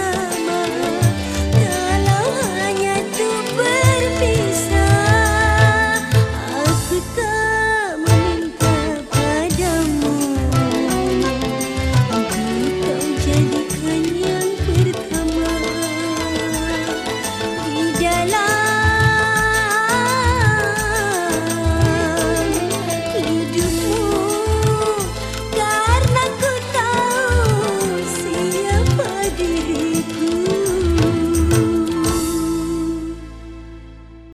Mama.